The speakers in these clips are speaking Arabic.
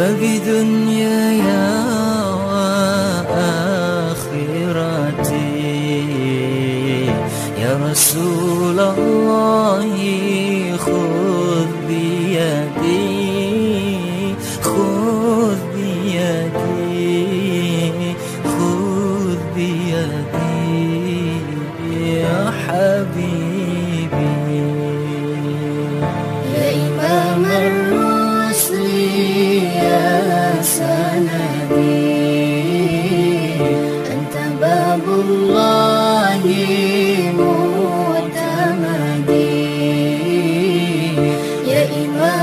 فبدنياي وآخرتي. يا رسول الله خذ بيدي.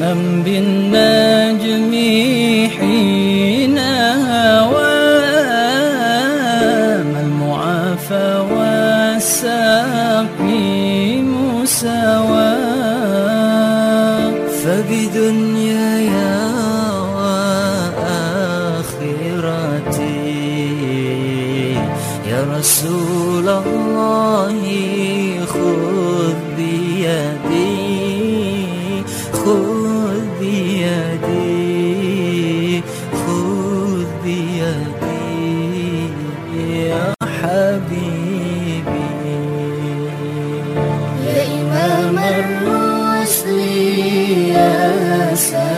من بالنجم حين هوى ما المعافى والسقيم سوى فبدنياي وآخرتي. يا رسول الله خذ بيدي. Christmas.